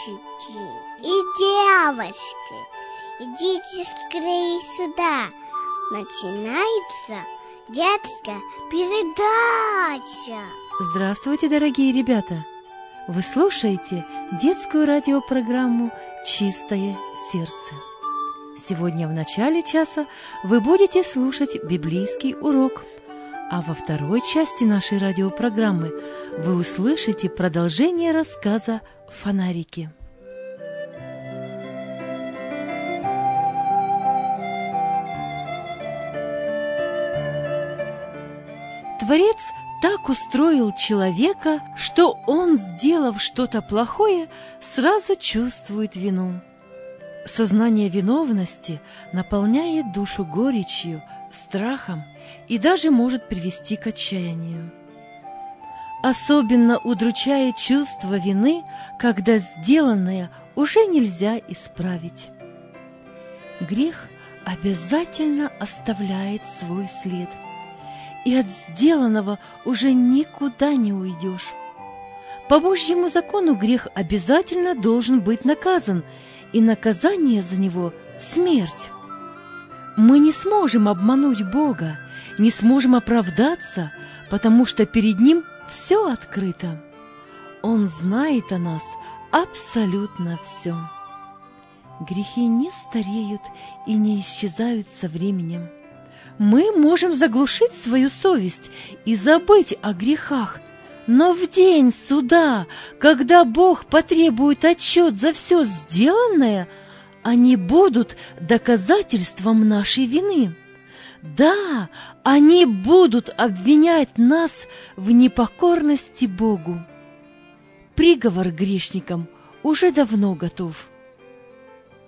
Мальчики и девочки, идите скорее сюда. Начинается детская передача. Здравствуйте, дорогие ребята! Вы слушаете детскую радиопрограмму «Чистое сердце». Сегодня в начале часа вы будете слушать библейский урок, а во второй части нашей радиопрограммы вы услышите продолжение рассказа «Фонарики». Творец так устроил человека, что он, сделав что-то плохое, сразу чувствует вину. Сознание виновности наполняет душу горечью, страхом и даже может привести к отчаянию. Особенно удручает чувство вины, когда сделанное уже нельзя исправить. Грех обязательно оставляет свой след, и от сделанного уже никуда не уйдешь. По Божьему закону грех обязательно должен быть наказан, и наказание за него – смерть. Мы не сможем обмануть Бога, не сможем оправдаться, потому что перед Ним все открыто. Он знает о нас абсолютно все. Грехи не стареют и не исчезают со временем. Мы можем заглушить свою совесть и забыть о грехах, но в день суда, когда Бог потребует отчет за все сделанное, они будут доказательством нашей вины. Да, они будут обвинять нас в непокорности Богу. Приговор грешникам уже давно готов.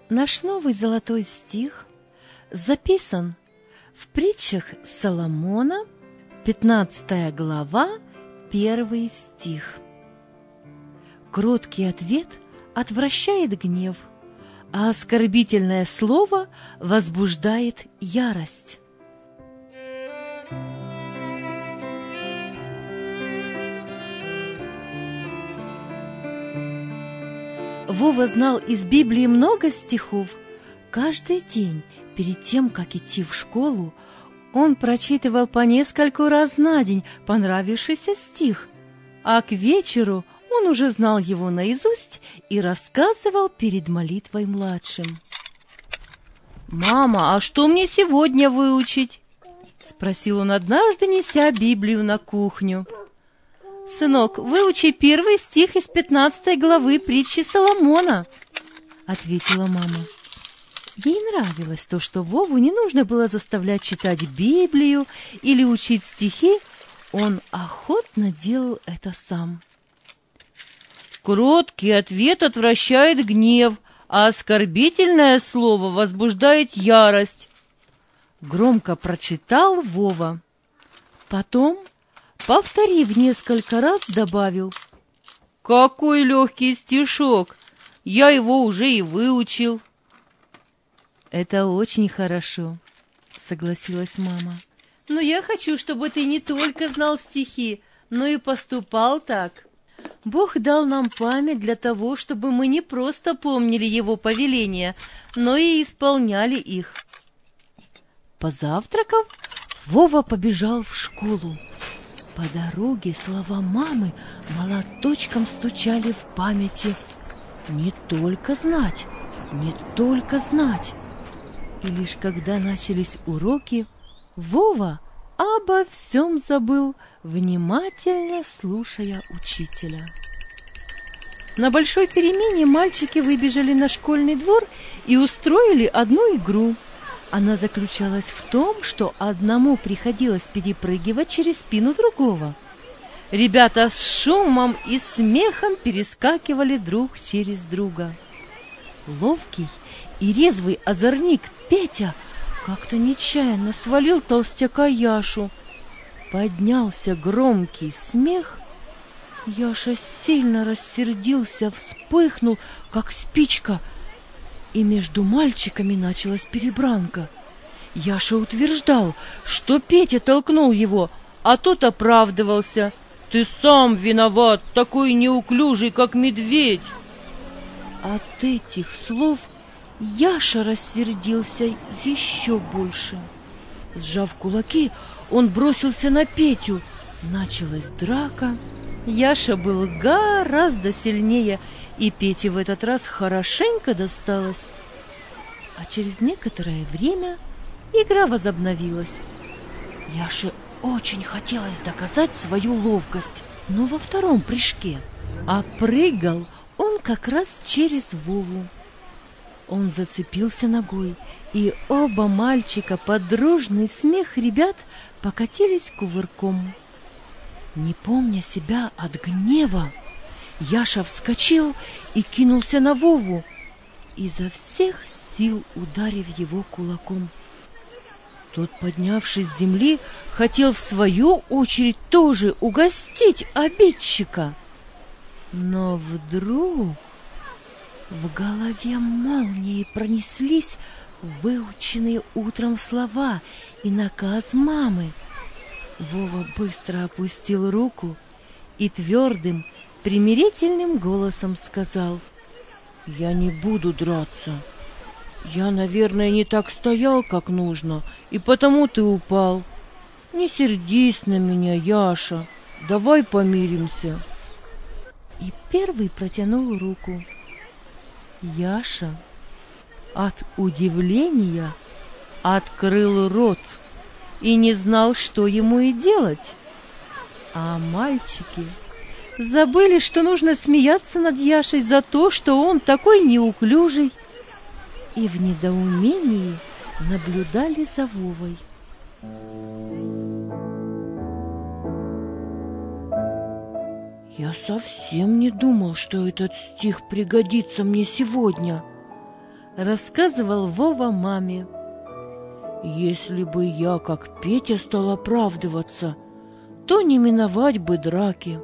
Наш новый золотой стих записан в притчах Соломона, 15 глава, 1 стих. Кроткий ответ отвращает гнев, а оскорбительное слово возбуждает ярость. Вова знал из Библии много стихов. Каждый день, перед тем, как идти в школу, он прочитывал по нескольку раз на день понравившийся стих, а к вечеру он уже знал его наизусть и рассказывал перед молитвой младшим. «Мама, а что мне сегодня выучить?» — спросил он однажды, неся Библию на кухню. «Сынок, выучи первый стих из пятнадцатой главы притчи Соломона», — ответила мама. Ей нравилось то, что Вову не нужно было заставлять читать Библию или учить стихи, он охотно делал это сам. Кроткий ответ отвращает гнев, а оскорбительное слово возбуждает ярость. Громко прочитал Вова. Потом, повторив несколько раз, добавил. «Какой легкий стишок! Я его уже и выучил!» «Это очень хорошо», — согласилась мама. «Но я хочу, чтобы ты не только знал стихи, но и поступал так. Бог дал нам память для того, чтобы мы не просто помнили Его повеления, но и исполняли их». Позавтракав, Вова побежал в школу. По дороге слова мамы молоточком стучали в памяти. «Не только знать, не только знать». И лишь когда начались уроки, Вова обо всем забыл, внимательно слушая учителя. На большой перемене мальчики выбежали на школьный двор и устроили одну игру. Она заключалась в том, что одному приходилось перепрыгивать через спину другого. Ребята с шумом и смехом перескакивали друг через друга. Ловкий и резвый озорник Петя как-то нечаянно свалил толстяка Яшу. Поднялся громкий смех. Яша сильно рассердился, вспыхнул, как спичка, и между мальчиками началась перебранка. Яша утверждал, что Петя толкнул его, а тот оправдывался. «Ты сам виноват, такой неуклюжий, как медведь!» от этих слов Яша рассердился еще больше. Сжав кулаки, он бросился на Петю. Началась драка. Яша был гораздо сильнее, и Пете в этот раз хорошенько досталось. А через некоторое время игра возобновилась. Яше очень хотелось доказать свою ловкость, но во втором прыжке. А прыгал он как раз через Вову. Он зацепился ногой, и оба мальчика под дружный смех ребят покатились кувырком. Не помня себя от гнева, Яша вскочил и кинулся на Вову, изо всех сил ударив его кулаком. Тот, поднявшись с земли, хотел в свою очередь тоже угостить обидчика. Но вдруг в голове молнии пронеслись выученные утром слова и наказ мамы. Вова быстро опустил руку и твердым, примирительным голосом сказал, «Я не буду драться. Я, наверное, не так стоял, как нужно, и потому ты упал. Не сердись на меня, Яша, давай помиримся». И первый протянул руку. Яша от удивления открыл рот и не знал, что ему и делать. А мальчики забыли, что нужно смеяться над Яшей за то, что он такой неуклюжий, и в недоумении наблюдали за Вовой. Я совсем не думал, что этот стих пригодится мне сегодня, рассказывал Вова маме. Если бы я, как Петя, стал оправдываться, то не миновать бы драки.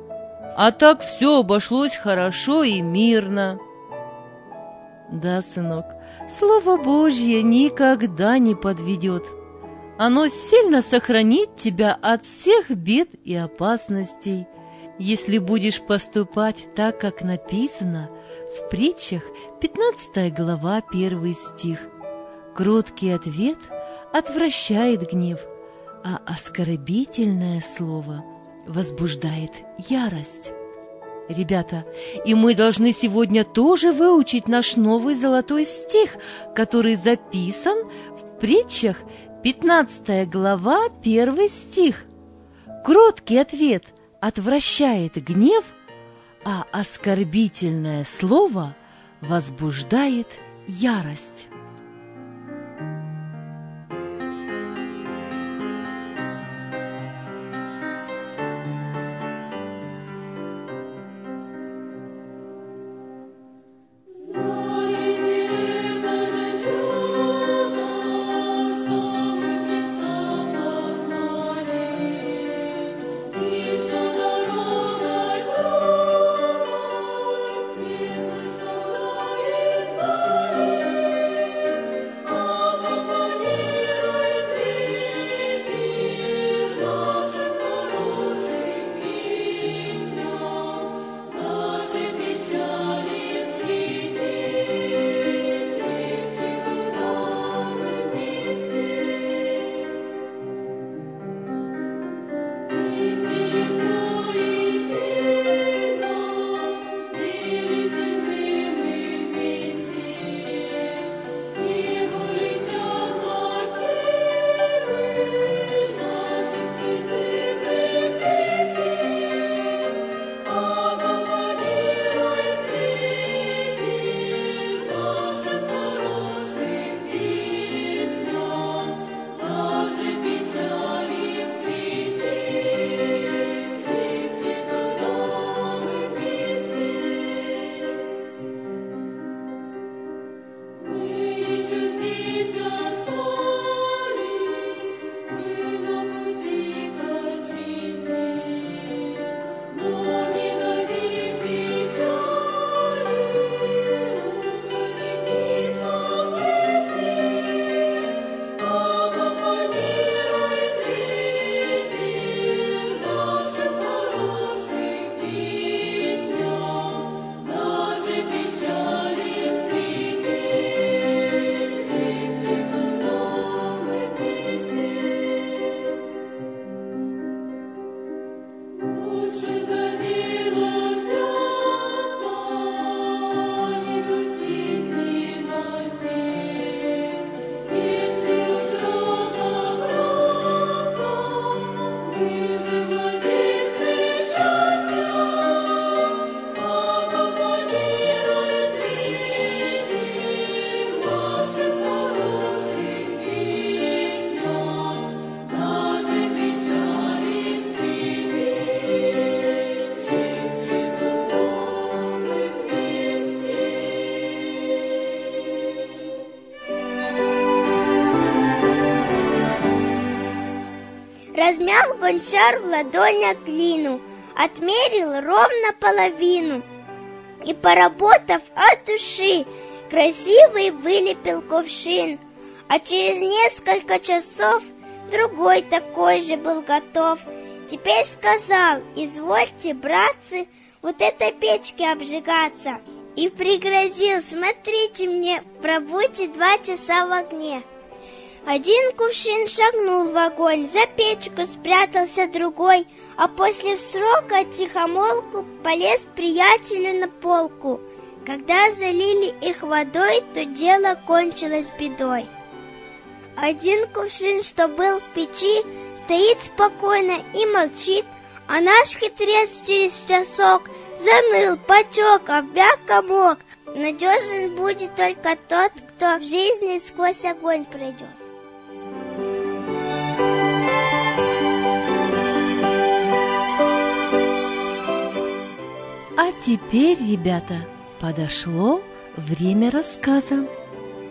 А так все обошлось хорошо и мирно. Да, сынок, Слово Божье никогда не подведет. Оно сильно сохранит тебя от всех бед и опасностей – если будешь поступать так, как написано в притчах 15 глава 1 стих. Кроткий ответ отвращает гнев, а оскорбительное слово возбуждает ярость. Ребята, и мы должны сегодня тоже выучить наш новый золотой стих, который записан в притчах 15 глава 1 стих. Кроткий ответ – отвращает гнев, а оскорбительное слово возбуждает ярость. Размял гончар в ладонях глину, Отмерил ровно половину И, поработав от души, Красивый вылепил кувшин. А через несколько часов Другой такой же был готов. Теперь сказал, извольте, братцы, Вот этой печке обжигаться И пригрозил, смотрите мне, Пробудьте два часа в огне один кувшин шагнул в огонь, за печку спрятался другой, а после срока тихомолку полез приятелю на полку. Когда залили их водой, то дело кончилось бедой. Один кувшин, что был в печи, стоит спокойно и молчит, а наш хитрец через часок заныл, потек, обмяк комок. Надежен будет только тот, кто в жизни сквозь огонь пройдет. А теперь, ребята, подошло время рассказа.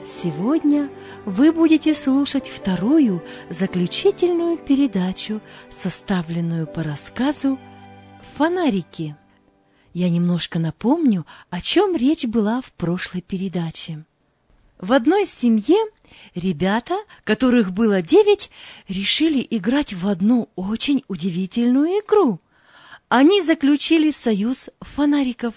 Сегодня вы будете слушать вторую заключительную передачу, составленную по рассказу «Фонарики». Я немножко напомню, о чем речь была в прошлой передаче. В одной семье ребята, которых было девять, решили играть в одну очень удивительную игру – они заключили союз фонариков.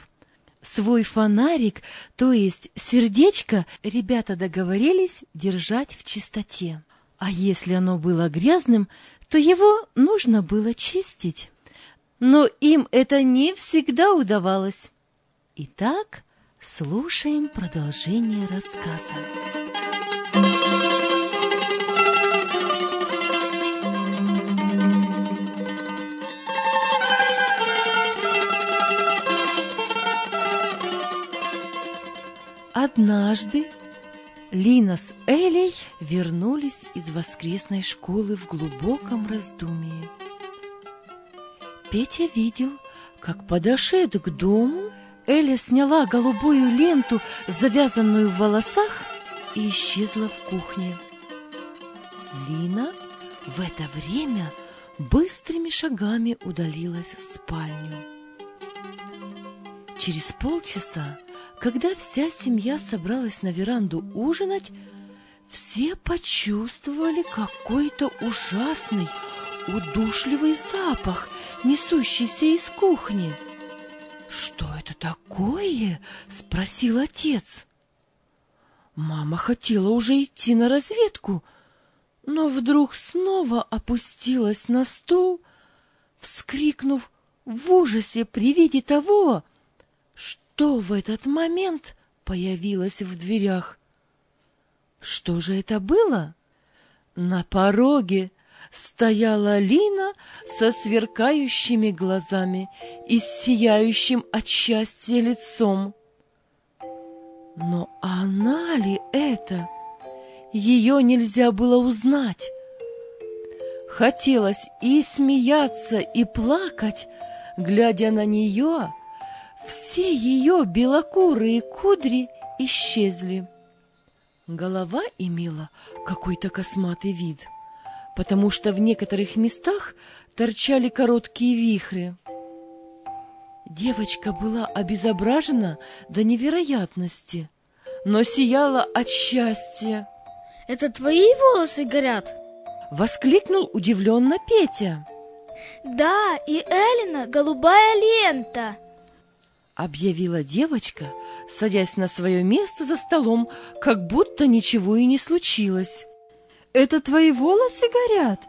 Свой фонарик, то есть сердечко, ребята договорились держать в чистоте. А если оно было грязным, то его нужно было чистить. Но им это не всегда удавалось. Итак, слушаем продолжение рассказа. Однажды Лина с Элей вернулись из воскресной школы в глубоком раздумии. Петя видел, как подошед к дому, Эля сняла голубую ленту, завязанную в волосах, и исчезла в кухне. Лина в это время быстрыми шагами удалилась в спальню. Через полчаса когда вся семья собралась на веранду ужинать, все почувствовали какой-то ужасный, удушливый запах, несущийся из кухни. «Что это такое?» — спросил отец. Мама хотела уже идти на разведку, но вдруг снова опустилась на стул, вскрикнув в ужасе при виде того, что в этот момент появилась в дверях. Что же это было? На пороге стояла Лина со сверкающими глазами и сияющим от счастья лицом. Но она ли это? Ее нельзя было узнать. Хотелось и смеяться, и плакать, глядя на нее, все ее белокурые кудри исчезли. Голова имела какой-то косматый вид, потому что в некоторых местах торчали короткие вихры. Девочка была обезображена до невероятности, но сияла от счастья. «Это твои волосы горят?» — воскликнул удивленно Петя. «Да, и Элина голубая лента!» Объявила девочка, садясь на свое место за столом, как будто ничего и не случилось. «Это твои волосы горят?»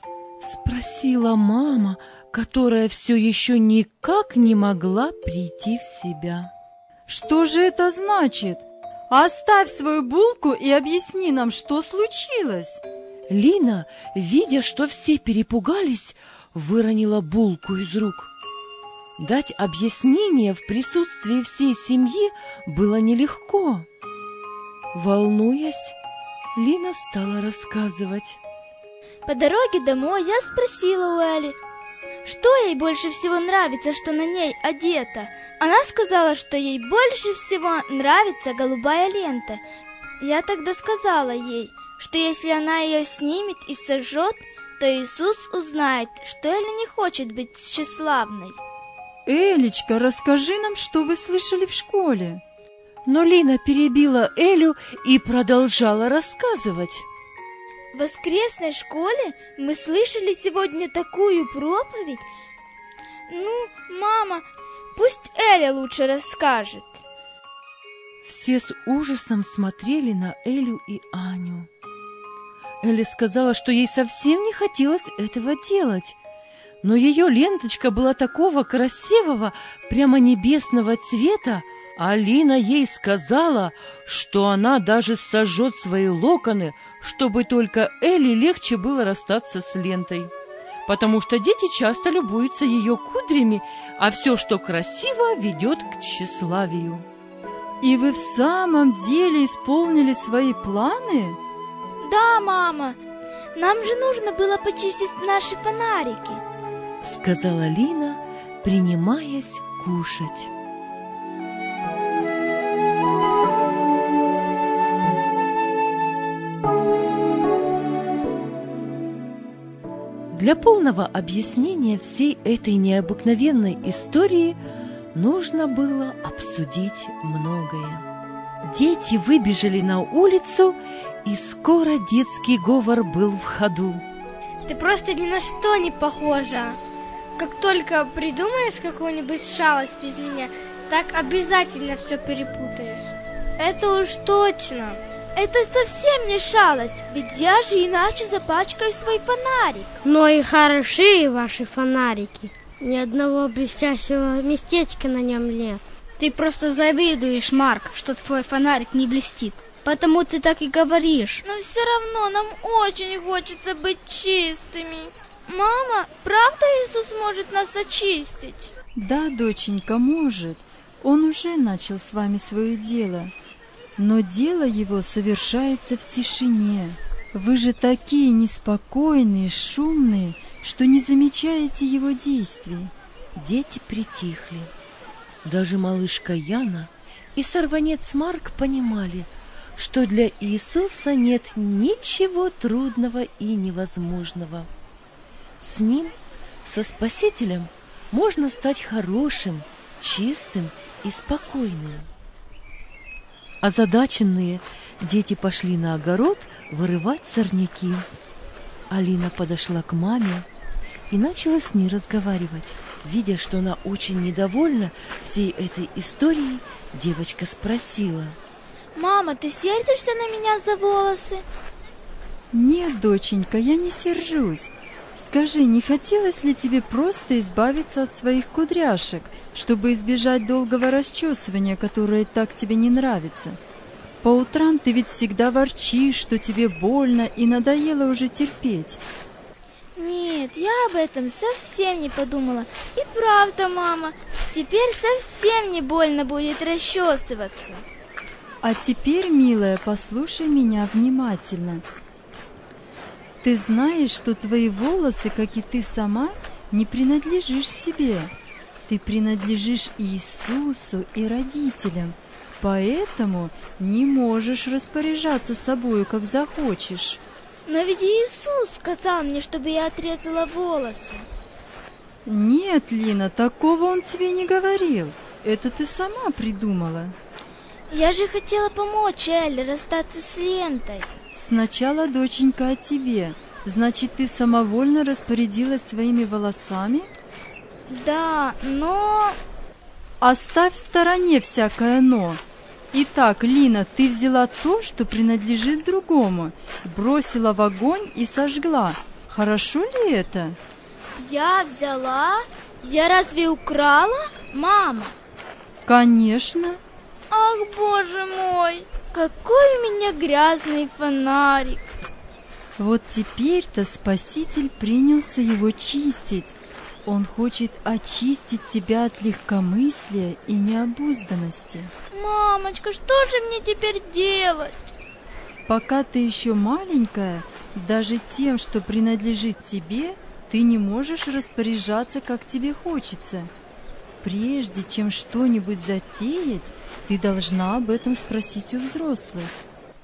— спросила мама, которая все еще никак не могла прийти в себя. «Что же это значит? Оставь свою булку и объясни нам, что случилось!» Лина, видя, что все перепугались, выронила булку из рук. Дать объяснение в присутствии всей семьи было нелегко. Волнуясь, Лина стала рассказывать. По дороге домой я спросила у Эли, что ей больше всего нравится, что на ней одета. Она сказала, что ей больше всего нравится голубая лента. Я тогда сказала ей, что если она ее снимет и сожжет, то Иисус узнает, что Эля не хочет быть тщеславной. Элечка, расскажи нам, что вы слышали в школе. Но Лина перебила Элю и продолжала рассказывать. В воскресной школе мы слышали сегодня такую проповедь. Ну, мама, пусть Эля лучше расскажет. Все с ужасом смотрели на Элю и Аню. Эля сказала, что ей совсем не хотелось этого делать, но ее ленточка была такого красивого, прямо небесного цвета, а Алина ей сказала, что она даже сожжет свои локоны, чтобы только Элли легче было расстаться с лентой. Потому что дети часто любуются ее кудрями, а все, что красиво, ведет к тщеславию. И вы в самом деле исполнили свои планы? Да, мама, нам же нужно было почистить наши фонарики. Сказала Лина, принимаясь кушать. Для полного объяснения всей этой необыкновенной истории нужно было обсудить многое. Дети выбежали на улицу, и скоро детский говор был в ходу. Ты просто ни на что не похожа. Как только придумаешь какую-нибудь шалость без меня, так обязательно все перепутаешь. Это уж точно. Это совсем не шалость, ведь я же иначе запачкаю свой фонарик. Но и хороши ваши фонарики. Ни одного блестящего местечка на нем нет. Ты просто завидуешь, Марк, что твой фонарик не блестит. Потому ты так и говоришь. Но все равно нам очень хочется быть чистыми. Мама, правда Иисус может нас очистить? Да, доченька, может. Он уже начал с вами свое дело но дело его совершается в тишине. Вы же такие неспокойные, шумные, что не замечаете его действий. Дети притихли. Даже малышка Яна и сорванец Марк понимали, что для Иисуса нет ничего трудного и невозможного. С Ним, со Спасителем, можно стать хорошим, чистым и спокойным. Озадаченные дети пошли на огород вырывать сорняки. Алина подошла к маме и начала с ней разговаривать. Видя, что она очень недовольна всей этой историей, девочка спросила. «Мама, ты сердишься на меня за волосы?» «Нет, доченька, я не сержусь. Скажи, не хотелось ли тебе просто избавиться от своих кудряшек, чтобы избежать долгого расчесывания, которое так тебе не нравится? По утрам ты ведь всегда ворчишь, что тебе больно и надоело уже терпеть. Нет, я об этом совсем не подумала. И правда, мама, теперь совсем не больно будет расчесываться. А теперь, милая, послушай меня внимательно. Ты знаешь, что твои волосы, как и ты сама, не принадлежишь себе. Ты принадлежишь Иисусу и родителям, поэтому не можешь распоряжаться собою, как захочешь. Но ведь Иисус сказал мне, чтобы я отрезала волосы. Нет, Лина, такого он тебе не говорил. Это ты сама придумала. Я же хотела помочь Элле расстаться с лентой. Сначала, доченька, о тебе. Значит, ты самовольно распорядилась своими волосами? Да, но... Оставь в стороне всякое «но». Итак, Лина, ты взяла то, что принадлежит другому, бросила в огонь и сожгла. Хорошо ли это? Я взяла? Я разве украла? Мама? Конечно. Ах, боже мой, какой у меня грязный фонарик. Вот теперь-то Спаситель принялся его чистить. Он хочет очистить тебя от легкомыслия и необузданности. Мамочка, что же мне теперь делать? Пока ты еще маленькая, даже тем, что принадлежит тебе, ты не можешь распоряжаться, как тебе хочется. Прежде чем что-нибудь затеять, ты должна об этом спросить у взрослых.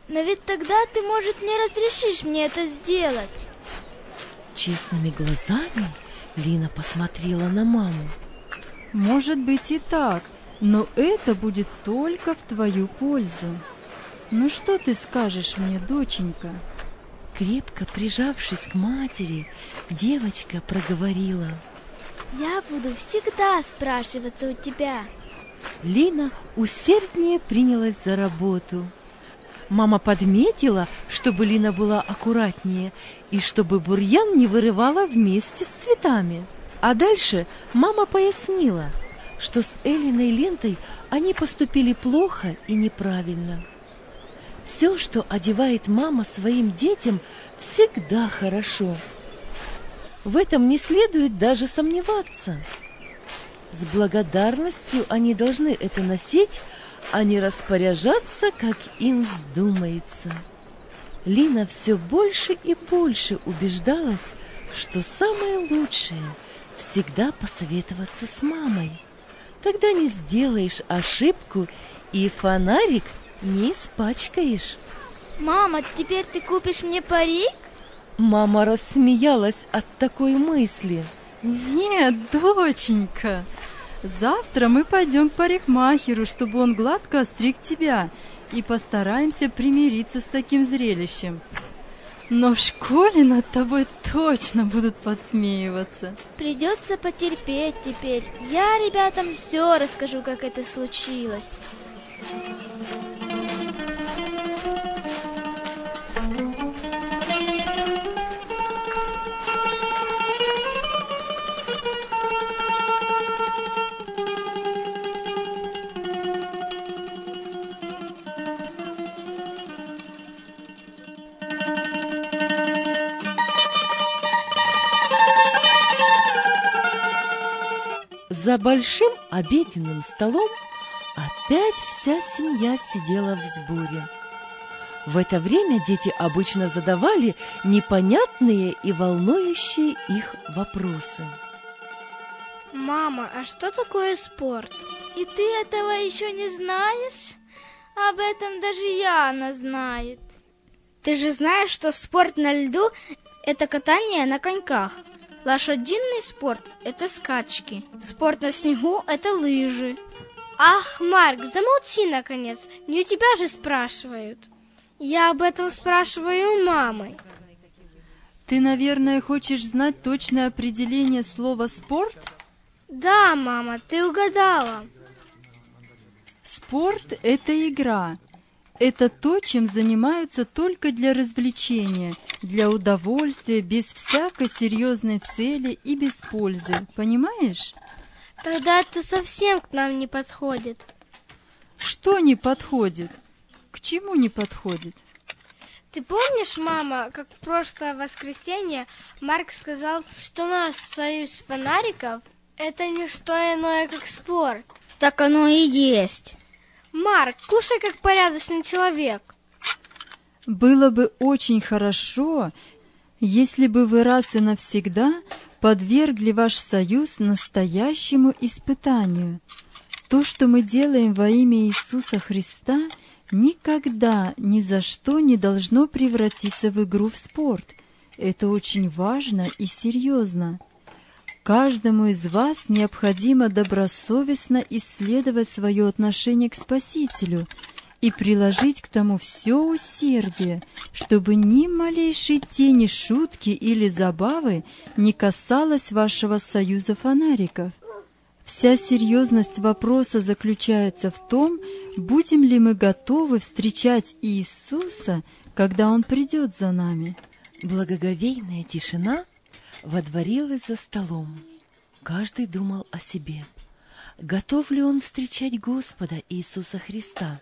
Но ведь тогда ты, может, не разрешишь мне это сделать. Честными глазами Лина посмотрела на маму. Может быть и так, но это будет только в твою пользу. Ну что ты скажешь мне, доченька? Крепко прижавшись к матери, девочка проговорила. Я буду всегда спрашиваться у тебя. Лина усерднее принялась за работу. Мама подметила, чтобы Лина была аккуратнее и чтобы бурьян не вырывала вместе с цветами. А дальше мама пояснила, что с Элиной лентой они поступили плохо и неправильно. Все, что одевает мама своим детям, всегда хорошо. В этом не следует даже сомневаться. С благодарностью они должны это носить, а не распоряжаться, как им вздумается. Лина все больше и больше убеждалась, что самое лучшее — всегда посоветоваться с мамой. Тогда не сделаешь ошибку и фонарик — не испачкаешь. Мама, теперь ты купишь мне парик? Мама рассмеялась от такой мысли. Нет, доченька, завтра мы пойдем к парикмахеру, чтобы он гладко остриг тебя, и постараемся примириться с таким зрелищем. Но в школе над тобой точно будут подсмеиваться. Придется потерпеть теперь. Я ребятам все расскажу, как это случилось. Большим обеденным столом опять вся семья сидела в сборе. В это время дети обычно задавали непонятные и волнующие их вопросы. Мама, а что такое спорт? И ты этого еще не знаешь? Об этом даже Яна знает. Ты же знаешь, что спорт на льду – это катание на коньках. Лошадиный спорт – это скачки. Спорт на снегу – это лыжи. Ах, Марк, замолчи, наконец. Не у тебя же спрашивают. Я об этом спрашиваю у мамы. Ты, наверное, хочешь знать точное определение слова «спорт»? Да, мама, ты угадала. Спорт – это игра. Это то, чем занимаются только для развлечения, для удовольствия, без всякой серьезной цели и без пользы. Понимаешь? Тогда это совсем к нам не подходит. Что не подходит? К чему не подходит? Ты помнишь, мама, как в прошлое воскресенье Марк сказал, что наш союз фонариков – это не что иное, как спорт? Так оно и есть. Марк, кушай как порядочный человек. Было бы очень хорошо, если бы вы раз и навсегда подвергли ваш союз настоящему испытанию. То, что мы делаем во имя Иисуса Христа, никогда ни за что не должно превратиться в игру в спорт. Это очень важно и серьезно. Каждому из вас необходимо добросовестно исследовать свое отношение к Спасителю – и приложить к тому все усердие, чтобы ни малейшей тени шутки или забавы не касалось вашего союза фонариков. Вся серьезность вопроса заключается в том, будем ли мы готовы встречать Иисуса, когда Он придет за нами. Благоговейная тишина водворилась за столом. Каждый думал о себе. Готов ли он встречать Господа Иисуса Христа?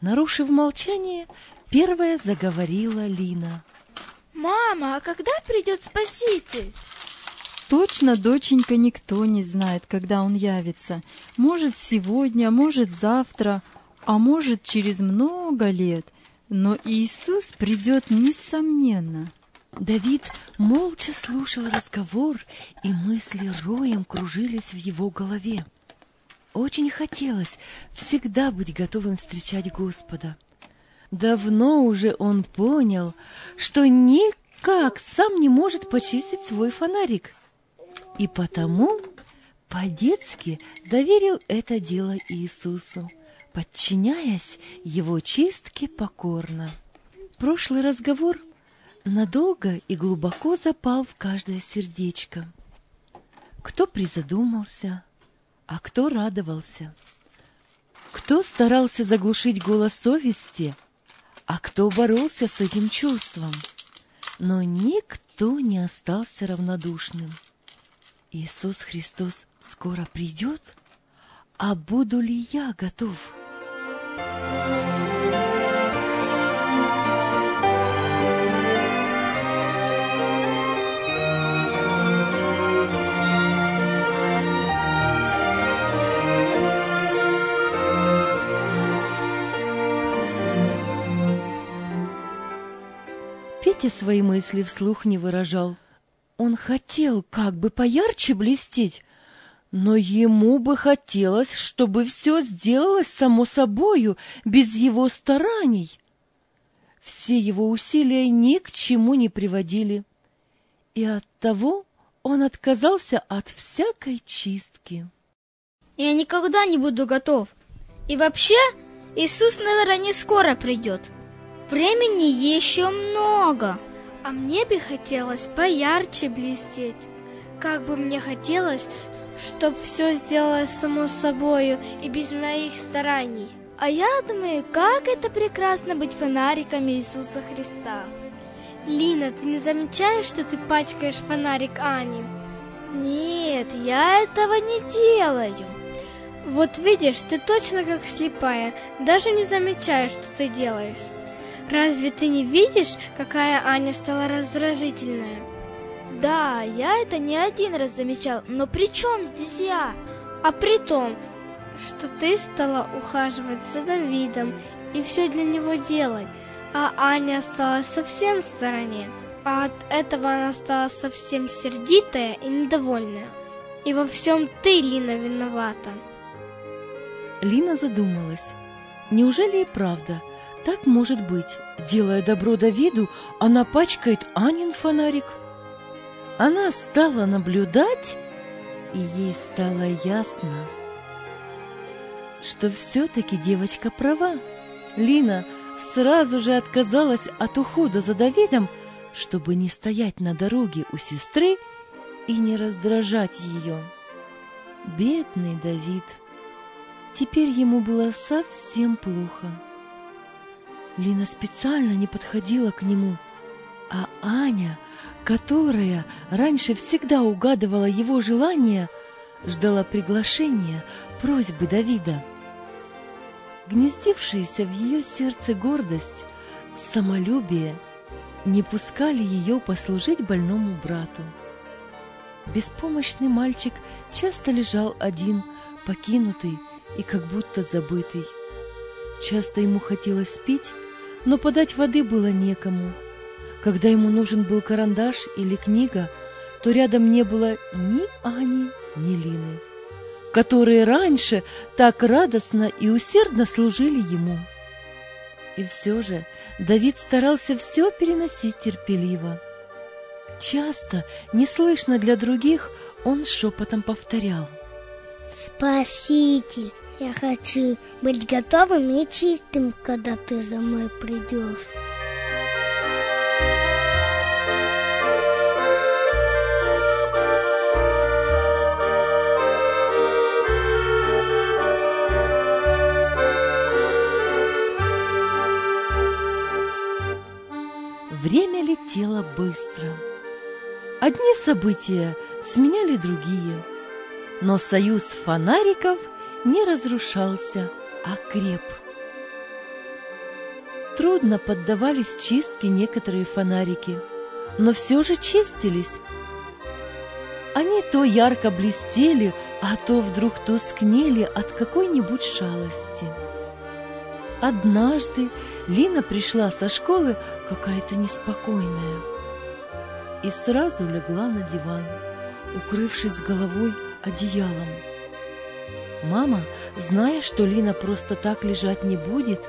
Нарушив молчание, первая заговорила Лина. Мама, а когда придет Спаситель? Точно, доченька, никто не знает, когда он явится. Может, сегодня, может, завтра, а может, через много лет. Но Иисус придет несомненно. Давид молча слушал разговор, и мысли роем кружились в его голове. Очень хотелось всегда быть готовым встречать Господа. Давно уже он понял, что никак сам не может почистить свой фонарик, и потому по-детски доверил это дело Иисусу, подчиняясь его чистке покорно. Прошлый разговор надолго и глубоко запал в каждое сердечко. Кто призадумался, а кто радовался. Кто старался заглушить голос совести, а кто боролся с этим чувством. Но никто не остался равнодушным. Иисус Христос скоро придет, а буду ли я готов? Петя свои мысли вслух не выражал. Он хотел как бы поярче блестеть, но ему бы хотелось, чтобы все сделалось само собою, без его стараний. Все его усилия ни к чему не приводили, и оттого он отказался от всякой чистки. Я никогда не буду готов. И вообще, Иисус, наверное, не скоро придет. Времени еще много. А мне бы хотелось поярче блестеть. Как бы мне хотелось, чтоб все сделалось само собою и без моих стараний. А я думаю, как это прекрасно быть фонариком Иисуса Христа. Лина, ты не замечаешь, что ты пачкаешь фонарик Ани? Нет, я этого не делаю. Вот видишь, ты точно как слепая, даже не замечаешь, что ты делаешь. Разве ты не видишь, какая Аня стала раздражительная? Да, я это не один раз замечал, но при чем здесь я? А при том, что ты стала ухаживать за Давидом и все для него делать, а Аня осталась совсем в стороне. А от этого она стала совсем сердитая и недовольная. И во всем ты, Лина, виновата. Лина задумалась. Неужели и правда – так может быть. Делая добро Давиду, она пачкает Анин фонарик. Она стала наблюдать, и ей стало ясно, что все-таки девочка права. Лина сразу же отказалась от ухода за Давидом, чтобы не стоять на дороге у сестры и не раздражать ее. Бедный Давид. Теперь ему было совсем плохо. Лина специально не подходила к нему, а Аня, которая раньше всегда угадывала его желания, ждала приглашения, просьбы Давида. Гнездившаяся в ее сердце гордость, самолюбие не пускали ее послужить больному брату. Беспомощный мальчик часто лежал один, покинутый и как будто забытый. Часто ему хотелось пить, но подать воды было некому. Когда ему нужен был карандаш или книга, то рядом не было ни Ани, ни Лины, которые раньше так радостно и усердно служили ему. И все же Давид старался все переносить терпеливо. Часто, неслышно для других, он шепотом повторял. «Спаситель, я хочу быть готовым и чистым, когда ты за мной придешь. Время летело быстро. Одни события сменяли другие, но союз фонариков – не разрушался, а креп. Трудно поддавались чистке некоторые фонарики. но все же чистились. Они то ярко блестели, а то вдруг тускнели от какой-нибудь шалости. Однажды Лина пришла со школы какая-то неспокойная и сразу легла на диван, укрывшись головой одеялом. Мама, зная, что Лина просто так лежать не будет,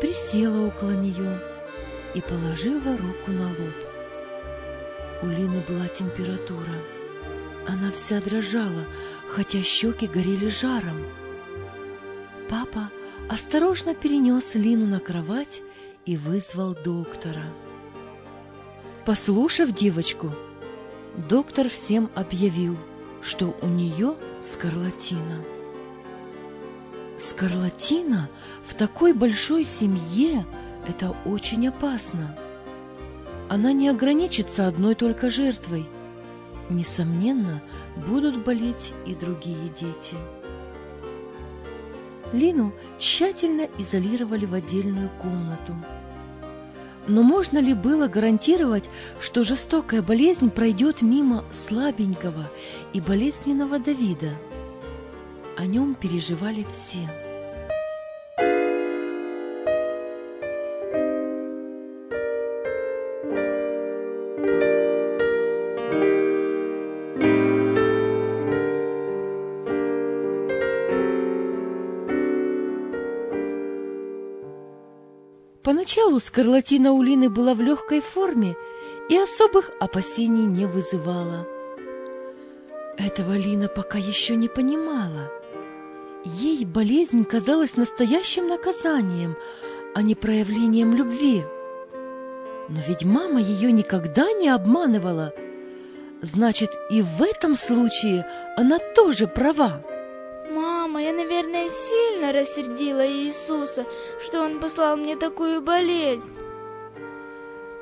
присела около нее и положила руку на лоб. У Лины была температура. Она вся дрожала, хотя щеки горели жаром. Папа осторожно перенес Лину на кровать и вызвал доктора. Послушав девочку, доктор всем объявил, что у нее скарлатина. Скарлатина в такой большой семье – это очень опасно. Она не ограничится одной только жертвой. Несомненно, будут болеть и другие дети. Лину тщательно изолировали в отдельную комнату. Но можно ли было гарантировать, что жестокая болезнь пройдет мимо слабенького и болезненного Давида? О нем переживали все. Поначалу скарлатина у Лины была в легкой форме и особых опасений не вызывала. Этого Лина пока еще не понимала. Ей болезнь казалась настоящим наказанием, а не проявлением любви. Но ведь мама ее никогда не обманывала. Значит, и в этом случае она тоже права. Мама, я, наверное, сильно рассердила Иисуса, что Он послал мне такую болезнь.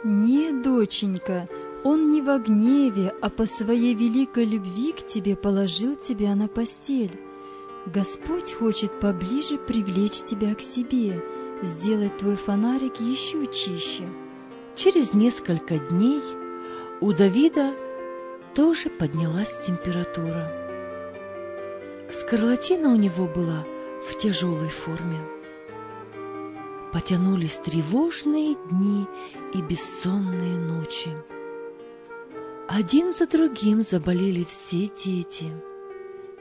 Не, доченька, Он не во гневе, а по своей великой любви к тебе положил тебя на постель. Господь хочет поближе привлечь тебя к себе, сделать твой фонарик еще чище. Через несколько дней у Давида тоже поднялась температура. Скарлатина у него была в тяжелой форме. Потянулись тревожные дни и бессонные ночи. Один за другим заболели все дети.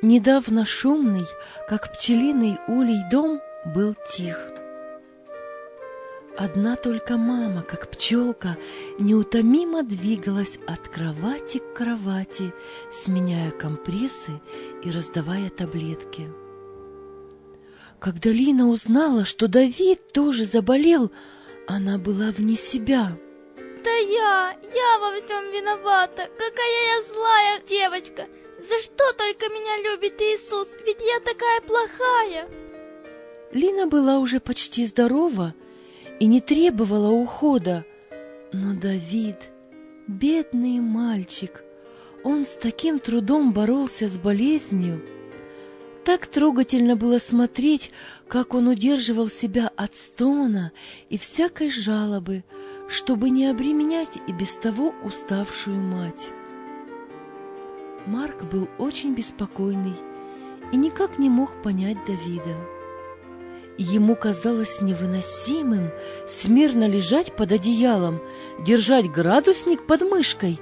Недавно шумный, как пчелиный улей дом, был тих. Одна только мама, как пчелка, неутомимо двигалась от кровати к кровати, сменяя компрессы и раздавая таблетки. Когда Лина узнала, что Давид тоже заболел, она была вне себя. Да я, я во всем виновата. Какая я злая девочка. За что только меня любит Иисус? Ведь я такая плохая. Лина была уже почти здорова и не требовала ухода. Но Давид, бедный мальчик, он с таким трудом боролся с болезнью. Так трогательно было смотреть, как он удерживал себя от стона и всякой жалобы, чтобы не обременять и без того уставшую мать. Марк был очень беспокойный и никак не мог понять Давида. Ему казалось невыносимым смирно лежать под одеялом, держать градусник под мышкой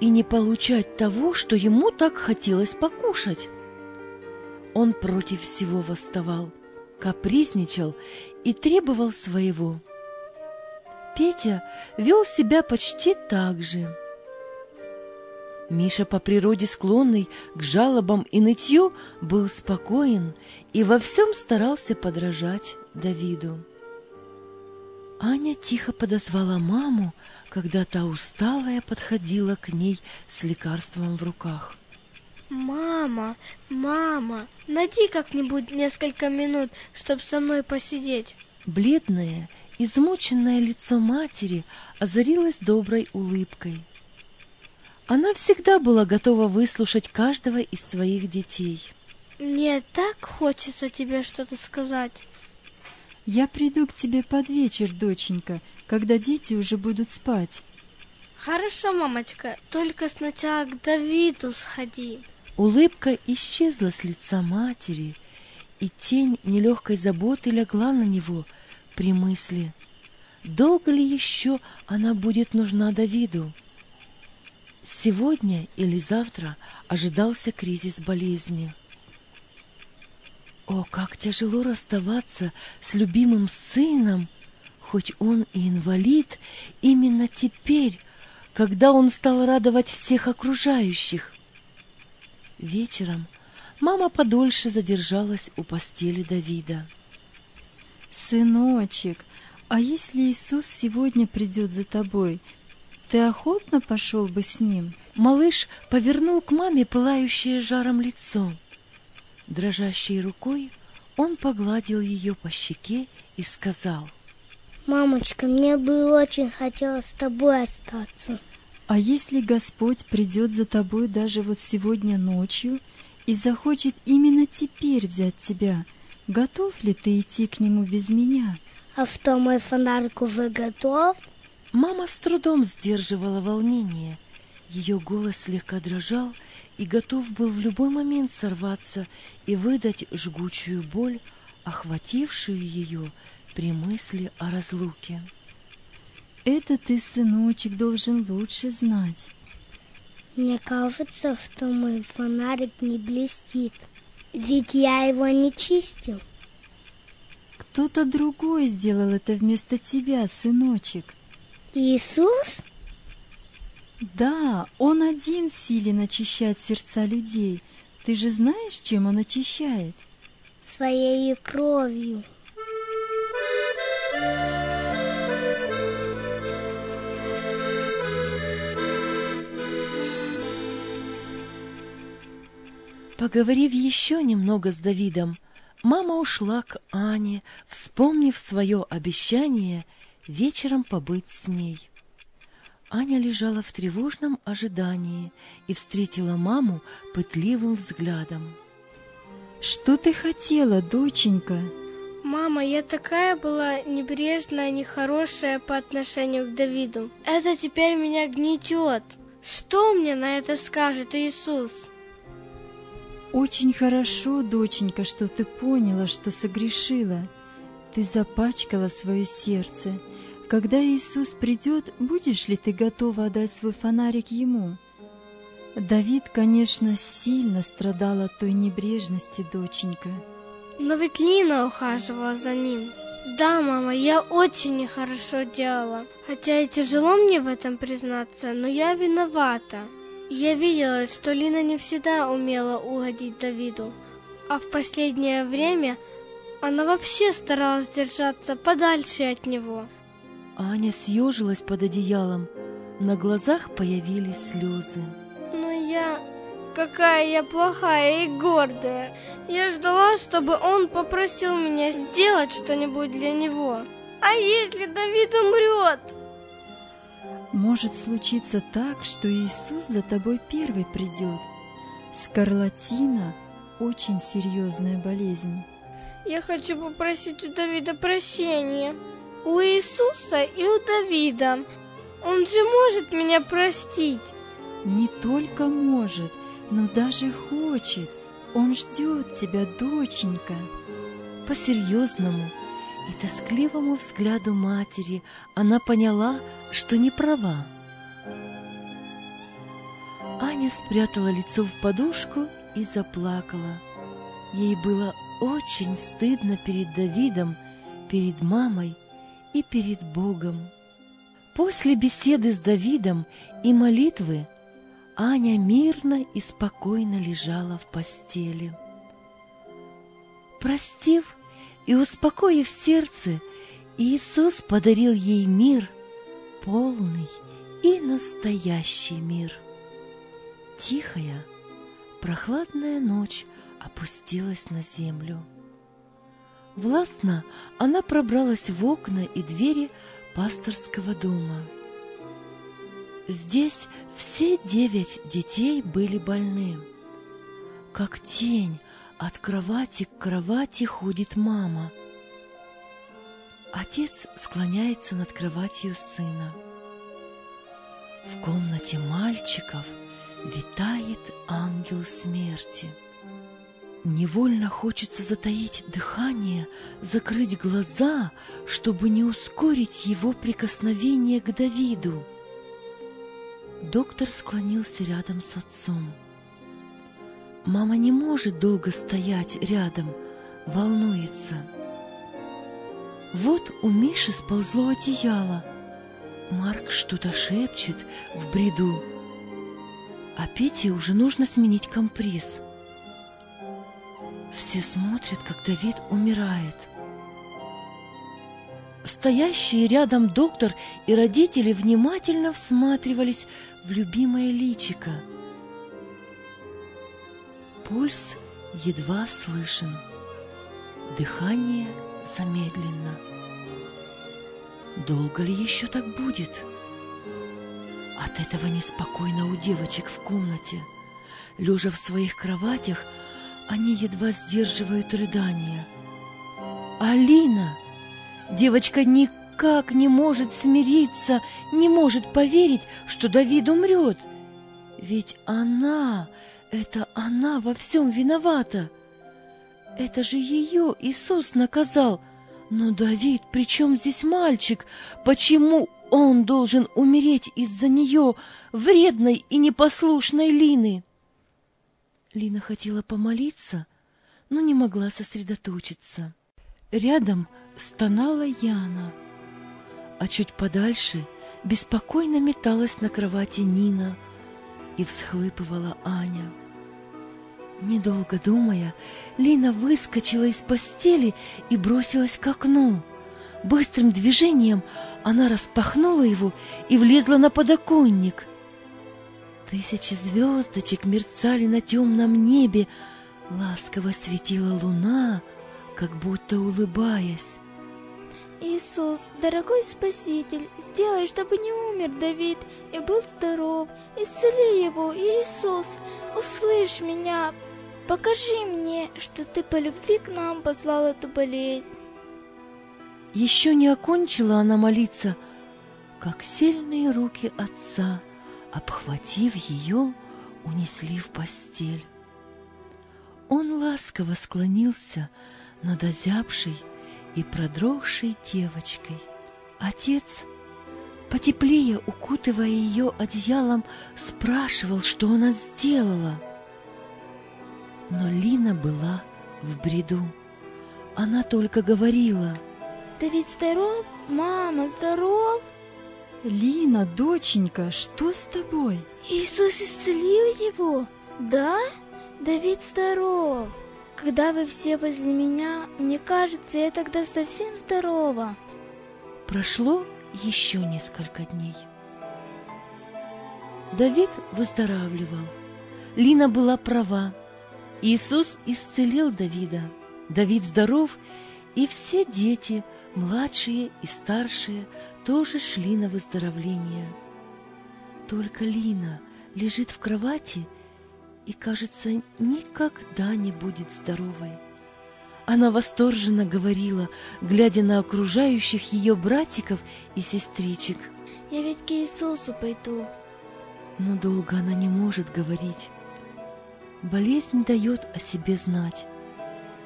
и не получать того, что ему так хотелось покушать. Он против всего восставал, капризничал и требовал своего. Петя вел себя почти так же. Миша, по природе склонный к жалобам и нытью, был спокоен и во всем старался подражать Давиду. Аня тихо подозвала маму, когда та усталая подходила к ней с лекарством в руках. Мама, мама, найди как-нибудь несколько минут, чтобы со мной посидеть. Бледное, измученное лицо матери озарилось доброй улыбкой. Она всегда была готова выслушать каждого из своих детей. Мне так хочется тебе что-то сказать. Я приду к тебе под вечер, доченька, когда дети уже будут спать. Хорошо, мамочка, только сначала к Давиду сходи. Улыбка исчезла с лица матери, и тень нелегкой заботы легла на него при мысли, долго ли еще она будет нужна Давиду. Сегодня или завтра ожидался кризис болезни. О, как тяжело расставаться с любимым сыном, хоть он и инвалид, именно теперь, когда он стал радовать всех окружающих. Вечером мама подольше задержалась у постели Давида. «Сыночек, а если Иисус сегодня придет за тобой, ты охотно пошел бы с ним?» Малыш повернул к маме пылающее жаром лицо. Дрожащей рукой он погладил ее по щеке и сказал, «Мамочка, мне бы очень хотелось с тобой остаться». «А если Господь придет за тобой даже вот сегодня ночью и захочет именно теперь взять тебя, готов ли ты идти к Нему без меня?» «А что, мой фонарик уже готов?» Мама с трудом сдерживала волнение. Ее голос слегка дрожал, и готов был в любой момент сорваться и выдать жгучую боль, охватившую ее при мысли о разлуке. Это ты, сыночек, должен лучше знать. Мне кажется, что мой фонарик не блестит, ведь я его не чистил. Кто-то другой сделал это вместо тебя, сыночек. Иисус? Да, он один силен очищать сердца людей. Ты же знаешь, чем он очищает? Своей кровью. Поговорив еще немного с Давидом, мама ушла к Ане, вспомнив свое обещание вечером побыть с ней. Аня лежала в тревожном ожидании и встретила маму пытливым взглядом. «Что ты хотела, доченька?» Мама, я такая была небрежная, нехорошая по отношению к Давиду. Это теперь меня гнетет. Что мне на это скажет Иисус? Очень хорошо, доченька, что ты поняла, что согрешила. Ты запачкала свое сердце, когда Иисус придет, будешь ли ты готова отдать свой фонарик Ему? Давид, конечно, сильно страдал от той небрежности, доченька. Но ведь Лина ухаживала за ним. Да, мама, я очень нехорошо делала. Хотя и тяжело мне в этом признаться, но я виновата. Я видела, что Лина не всегда умела угодить Давиду. А в последнее время она вообще старалась держаться подальше от него. Аня съежилась под одеялом. На глазах появились слезы. Но я... Какая я плохая и гордая. Я ждала, чтобы он попросил меня сделать что-нибудь для него. А если Давид умрет? Может случиться так, что Иисус за тобой первый придет. Скарлатина – очень серьезная болезнь. Я хочу попросить у Давида прощения у Иисуса и у Давида. Он же может меня простить. Не только может, но даже хочет. Он ждет тебя, доченька. По серьезному и тоскливому взгляду матери она поняла, что не права. Аня спрятала лицо в подушку и заплакала. Ей было очень стыдно перед Давидом, перед мамой и перед Богом. После беседы с Давидом и молитвы Аня мирно и спокойно лежала в постели. Простив и успокоив сердце, Иисус подарил ей мир, полный и настоящий мир. Тихая, прохладная ночь опустилась на землю. Властно она пробралась в окна и двери пасторского дома. Здесь все девять детей были больны. Как тень от кровати к кровати ходит мама. Отец склоняется над кроватью сына. В комнате мальчиков витает ангел смерти. Невольно хочется затаить дыхание, закрыть глаза, чтобы не ускорить его прикосновение к Давиду. Доктор склонился рядом с отцом. Мама не может долго стоять рядом, волнуется. Вот у Миши сползло одеяло. Марк что-то шепчет в бреду. А Пете уже нужно сменить компресс. Все смотрят, как Давид умирает. Стоящие рядом доктор и родители внимательно всматривались в любимое личико. Пульс едва слышен, дыхание замедленно. Долго ли еще так будет? От этого неспокойно у девочек в комнате. Лежа в своих кроватях, они едва сдерживают рыдания. Алина! Девочка никак не может смириться, не может поверить, что Давид умрет. Ведь она, это она во всем виновата. Это же ее Иисус наказал. Но Давид, при чем здесь мальчик? Почему он должен умереть из-за нее, вредной и непослушной Лины? Лина хотела помолиться, но не могла сосредоточиться. Рядом стонала Яна, а чуть подальше беспокойно металась на кровати Нина и всхлыпывала Аня. Недолго думая, Лина выскочила из постели и бросилась к окну. Быстрым движением она распахнула его и влезла на подоконник. Тысячи звездочек мерцали на темном небе, ласково светила луна, как будто улыбаясь. Иисус, дорогой Спаситель, сделай, чтобы не умер Давид и был здоров. Исцели его, Иисус, услышь меня. Покажи мне, что ты по любви к нам послал эту болезнь. Еще не окончила она молиться, как сильные руки отца, обхватив ее, унесли в постель. Он ласково склонился над озябшей и продрогшей девочкой. Отец, потеплее укутывая ее одеялом, спрашивал, что она сделала. Но Лина была в бреду. Она только говорила. «Ты ведь здоров? Мама, здоров?» Лина, доченька, что с тобой? Иисус исцелил его? Да? Давид здоров. Когда вы все возле меня, мне кажется, я тогда совсем здорова. Прошло еще несколько дней. Давид выздоравливал. Лина была права. Иисус исцелил Давида. Давид здоров, и все дети, младшие и старшие, тоже шли на выздоровление. Только Лина лежит в кровати и, кажется, никогда не будет здоровой. Она восторженно говорила, глядя на окружающих ее братиков и сестричек. «Я ведь к Иисусу пойду». Но долго она не может говорить. Болезнь дает о себе знать.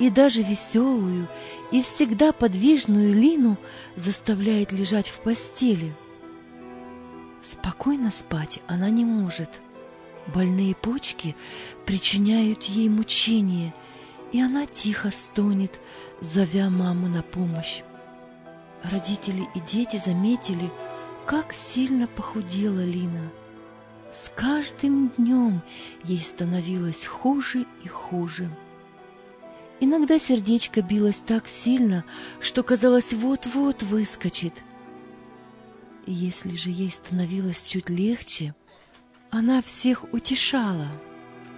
И даже веселую и всегда подвижную Лину заставляет лежать в постели. Спокойно спать она не может. Больные почки причиняют ей мучения, и она тихо стонет, зовя маму на помощь. Родители и дети заметили, как сильно похудела Лина. С каждым днем ей становилось хуже и хуже. Иногда сердечко билось так сильно, что казалось вот-вот выскочит. Если же ей становилось чуть легче, она всех утешала.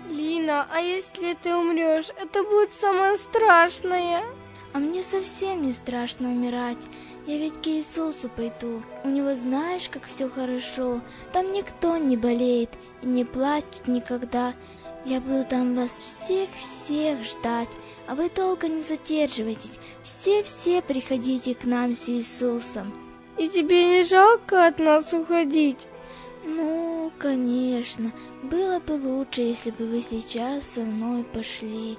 Лина, а если ты умрешь, это будет самое страшное. А мне совсем не страшно умирать. Я ведь к Иисусу пойду. У него знаешь, как все хорошо. Там никто не болеет и не плачет никогда. Я буду там вас всех-всех ждать, а вы долго не задерживайтесь. Все-все приходите к нам с Иисусом. И тебе не жалко от нас уходить? Ну, конечно, было бы лучше, если бы вы сейчас со мной пошли.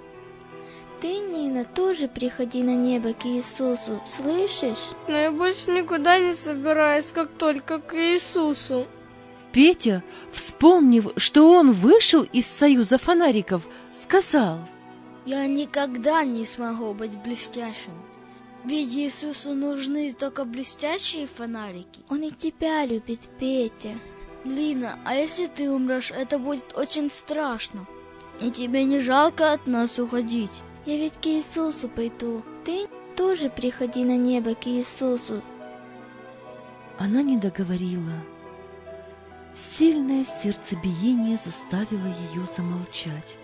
Ты, Нина, тоже приходи на небо к Иисусу, слышишь? Но я больше никуда не собираюсь, как только к Иисусу. Петя, вспомнив, что он вышел из союза фонариков, сказал, «Я никогда не смогу быть блестящим, ведь Иисусу нужны только блестящие фонарики». Он и тебя любит, Петя. Лина, а если ты умрешь, это будет очень страшно. И тебе не жалко от нас уходить? Я ведь к Иисусу пойду. Ты тоже приходи на небо к Иисусу. Она не договорила. Сильное сердцебиение заставило ее замолчать.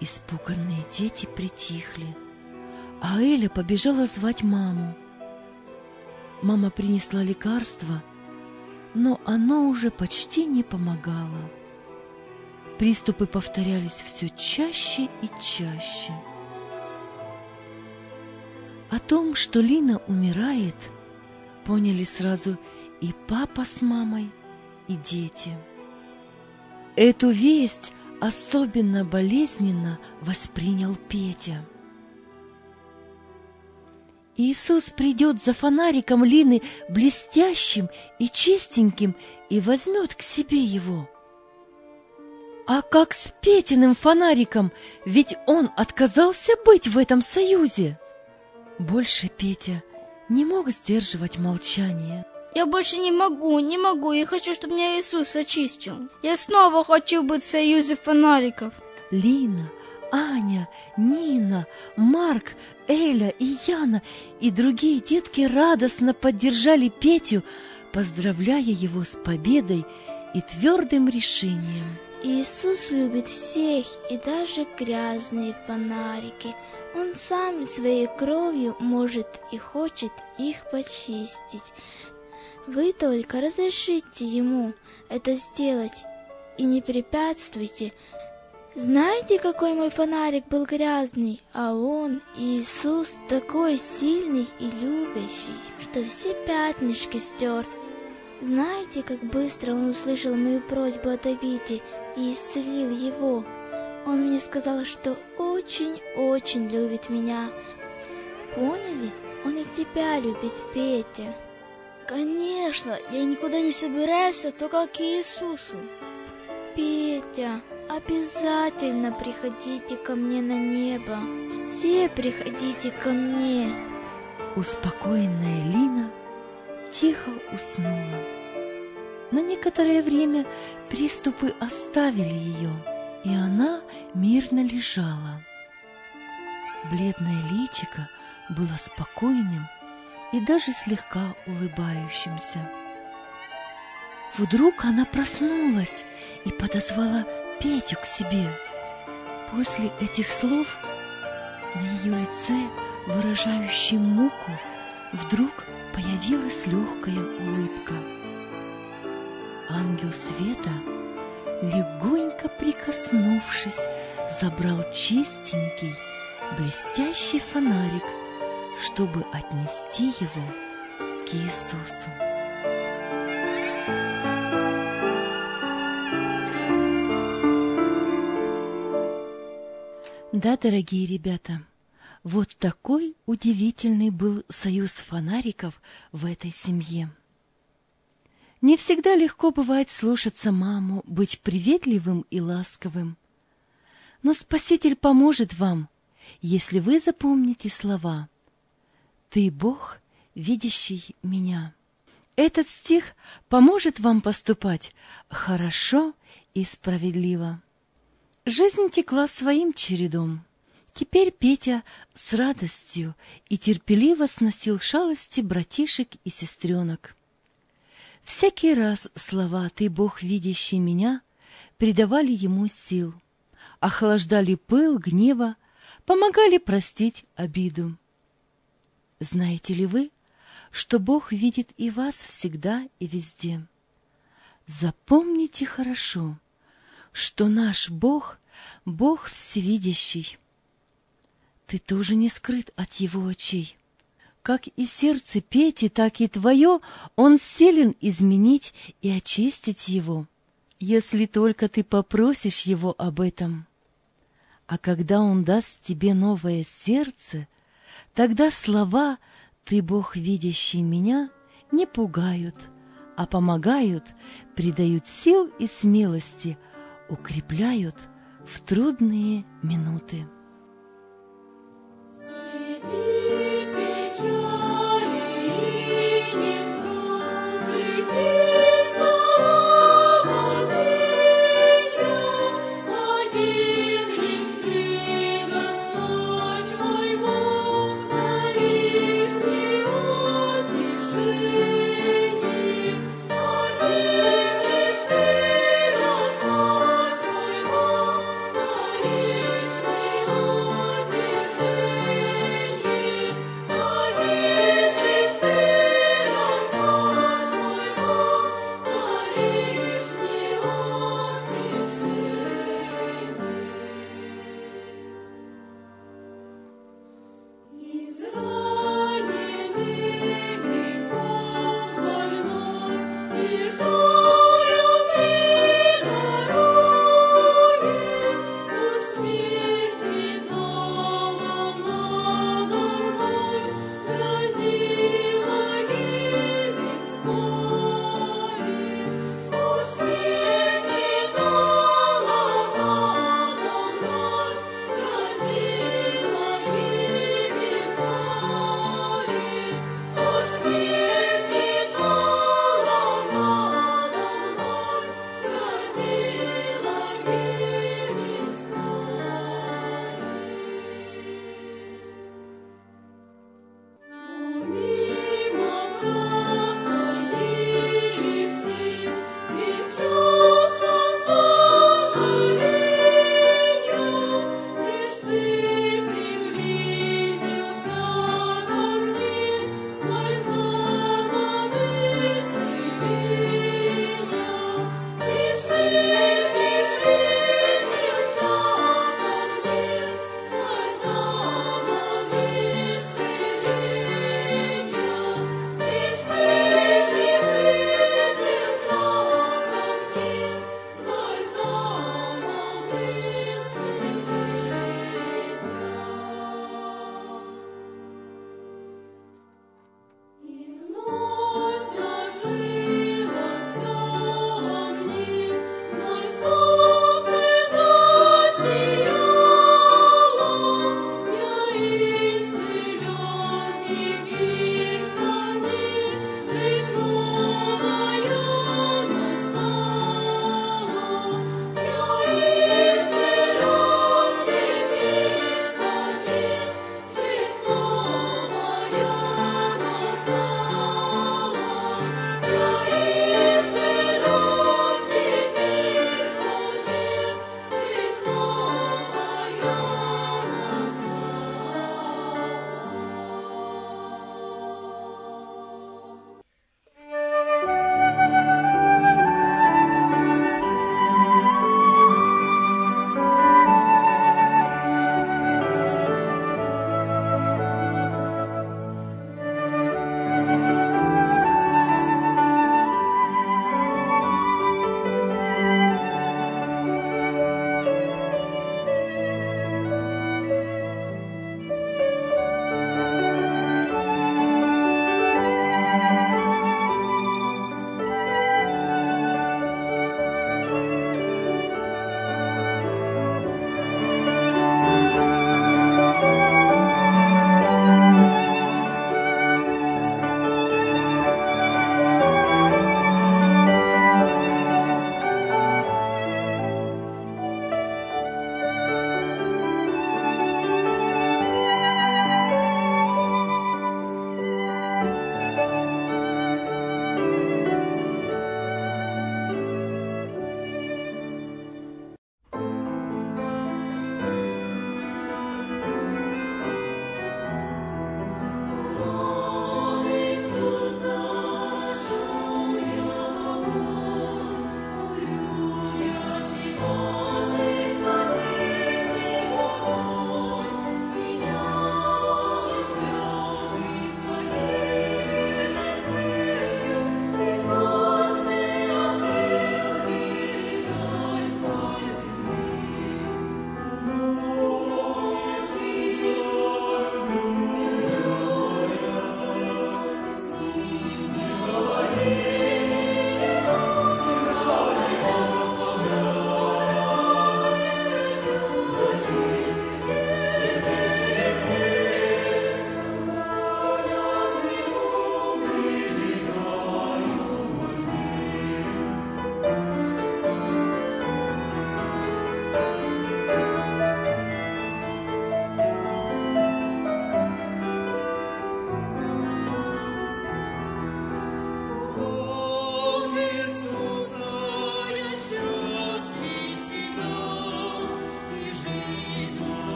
Испуганные дети притихли, а Эля побежала звать маму. Мама принесла лекарство, но оно уже почти не помогало. Приступы повторялись все чаще и чаще. О том, что Лина умирает, поняли сразу и папа с мамой, и дети. Эту весть особенно болезненно воспринял Петя. Иисус придет за фонариком Лины блестящим и чистеньким и возьмет к себе его. А как с Петиным фонариком, ведь он отказался быть в этом союзе. Больше Петя не мог сдерживать молчание. Я больше не могу, не могу, я хочу, чтобы меня Иисус очистил. Я снова хочу быть в союзе фонариков. Лина, Аня, Нина, Марк, Эля и Яна и другие детки радостно поддержали Петю, поздравляя его с победой и твердым решением. Иисус любит всех и даже грязные фонарики. Он сам своей кровью может и хочет их почистить. Вы только разрешите ему это сделать и не препятствуйте. Знаете, какой мой фонарик был грязный, а он, Иисус, такой сильный и любящий, что все пятнышки стер. Знаете, как быстро он услышал мою просьбу о Давиде и исцелил его? Он мне сказал, что очень-очень любит меня. Поняли? Он и тебя любит, Петя. Конечно, я никуда не собираюсь, а только к Иисусу. Петя, обязательно приходите ко мне на небо. Все приходите ко мне. Успокоенная Лина тихо уснула. На некоторое время приступы оставили ее, и она мирно лежала. Бледное личико было спокойным и даже слегка улыбающимся. Вдруг она проснулась и подозвала Петю к себе. После этих слов на ее лице, выражающем муку, вдруг появилась легкая улыбка. Ангел света, легонько прикоснувшись, забрал чистенький, блестящий фонарик, чтобы отнести его к Иисусу. Да, дорогие ребята, вот такой удивительный был союз фонариков в этой семье. Не всегда легко бывает слушаться маму, быть приветливым и ласковым. Но Спаситель поможет вам, если вы запомните слова «Ты Бог, видящий меня». Этот стих поможет вам поступать хорошо и справедливо. Жизнь текла своим чередом. Теперь Петя с радостью и терпеливо сносил шалости братишек и сестренок. Всякий раз слова «Ты, Бог, видящий меня» придавали ему сил, охлаждали пыл гнева, помогали простить обиду. Знаете ли вы, что Бог видит и вас всегда и везде? Запомните хорошо — что наш Бог — Бог всевидящий. Ты тоже не скрыт от Его очей. как и сердце Пети, так и твое, он силен изменить и очистить его, если только ты попросишь его об этом. А когда он даст тебе новое сердце, тогда слова «Ты, Бог, видящий меня» не пугают, а помогают, придают сил и смелости, укрепляют в трудные минуты.